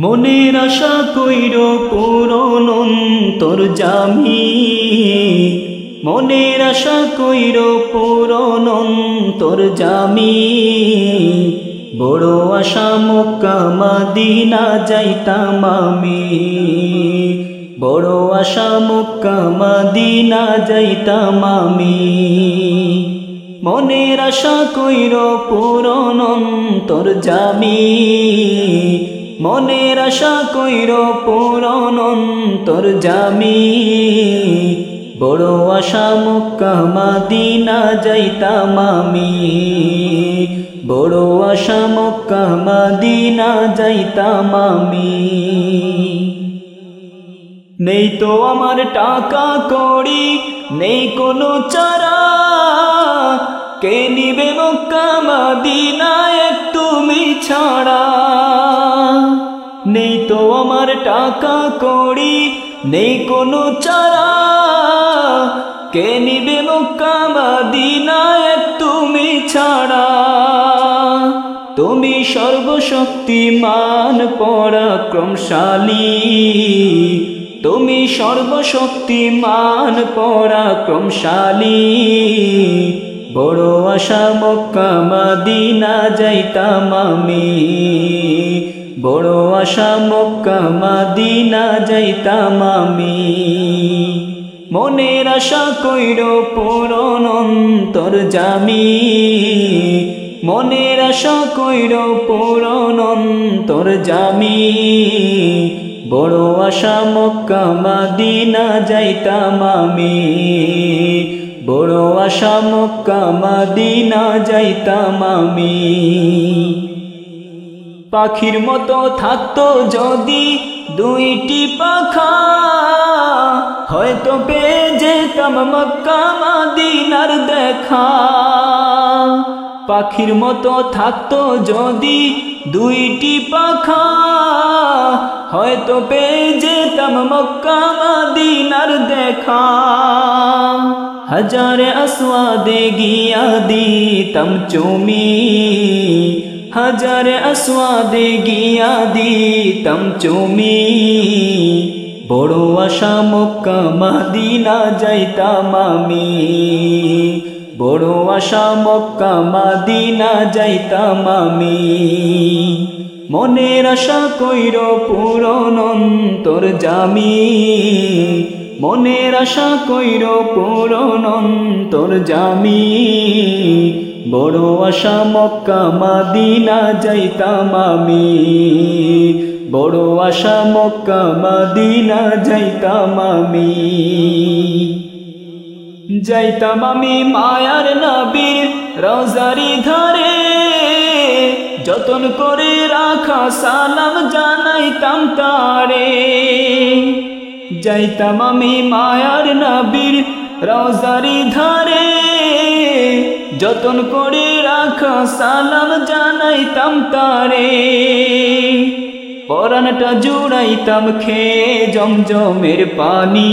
মনের আশা কইর পূরণ তোর জামি। মনের আশা কইর পূরণ তোর জামি। বড় আশা মক্কা মাদিনা যাইতাম আমি। বড় আশা মক্কা মাদিনা যাইতাম আমি। মনের আশা কইর পূরণ তোর জামি। মনের আশা কইর পূরণ তোর জামি। বড় আশা মক্কা মাদিনা যাইতাম আমি। বড় আশা মক্কা মাদিনা যাইতাম আমি। নেই তো আমার টাকা করি নেই কোনো চারা। কে নিবে মক্কা মাদিনা? টাকা করি, নেই কোনো চারা। কে নিবে মক্কা মাদিনা এক তুমি ছাড়া? তুমি সর্বশক্তিমান, পরাক্রমশালী। তুমি সর্বশক্তিমান, পরাক্রমশালী। বড় আশা মক্কা মাদিনা যাইতাম আমি। বড় আশা মক্কা মাদিনা যাইতাম আমি। মনের আশা কইর পূরণ অন্তর জামি। মনের আশা কইর পূরণ অন্তর জামি। বড় আশা মক্কা মাদিনা যাইতাম আমি। বড় আশা মক্কা মাদিনা যাইতাম আমি। পাখির মতো থাকতো যদি দুইটি পাখা। হয়তো পেয়ে যেতাম মক্কা মাদিনার দেখা। পাখির মতো থাকতো যদি দুইটি পাখা। হয়তো পেয়ে যেতাম মক্কা মাদিনার দেখা। হাজারে আসওয়াদে গিয়া দিতাম চুমি। হাজারে আসওয়াদে গিয়া দিতাম চুমি। বড় আশা মক্কা মাদিনা যাইতাম আমি। বড় আশা মক্কা মাদিনা যাইতাম আমি। মনের আশা কইর পূরণ অন্তর জামি। মনের আশা কইর পূরণ অন্তর জামি। বড় আশা মক্কা মাদিনা যাইতাম আমি। বড় আশা মক্কা মাদিনা যাইতাম আমি। যাইতাম আমি মায়ার নবীর রোজারি ধরে। যতন করে রাখা সালাম জানাইতাম তারে। যাইতাম আমি মায়ার নবীর রোজারি ধরে। যতন করে রাখা, সালাম জানাইতাম তারে। পরানটা জুড়াইতাম খেয়ে জমজমের পানি।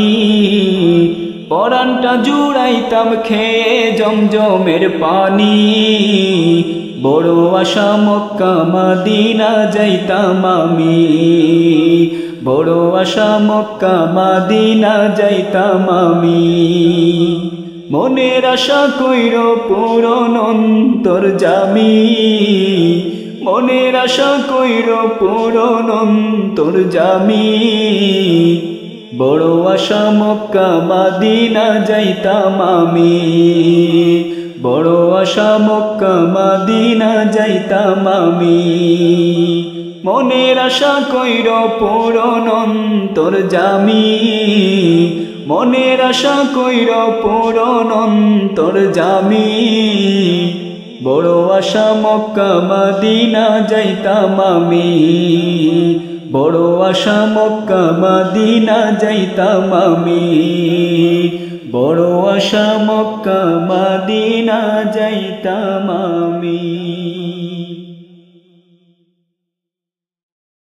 পরানটা জুড়াইতাম খেয়ে জমজমের পানি। বড় আশা মক্কা মাদিনা যাইতাম আমি। বড় আশা মক্কা মাদিনা যাইতাম আমি। মনের আশা কইর পূরণ অন্তর জামি। মনের আশা কইর পূরণ অন্তর জামি। বড় আশা মক্কা মাদিনা যাইতাম আমি। বড় আশা মক্কা মাদিনা যাইতাম আমি। মনের আশা কইর পূরণ অন্তর জামি। মনের আশা কইর পূরণ অন্তর জামি। বড় আশা মক্কা মাদিনা যাইতাম আমি। বড় আশা মক্কা মাদিনা যাইতাম আমি। বড় আশা মক্কা মাদিনা যাইতাম আমি।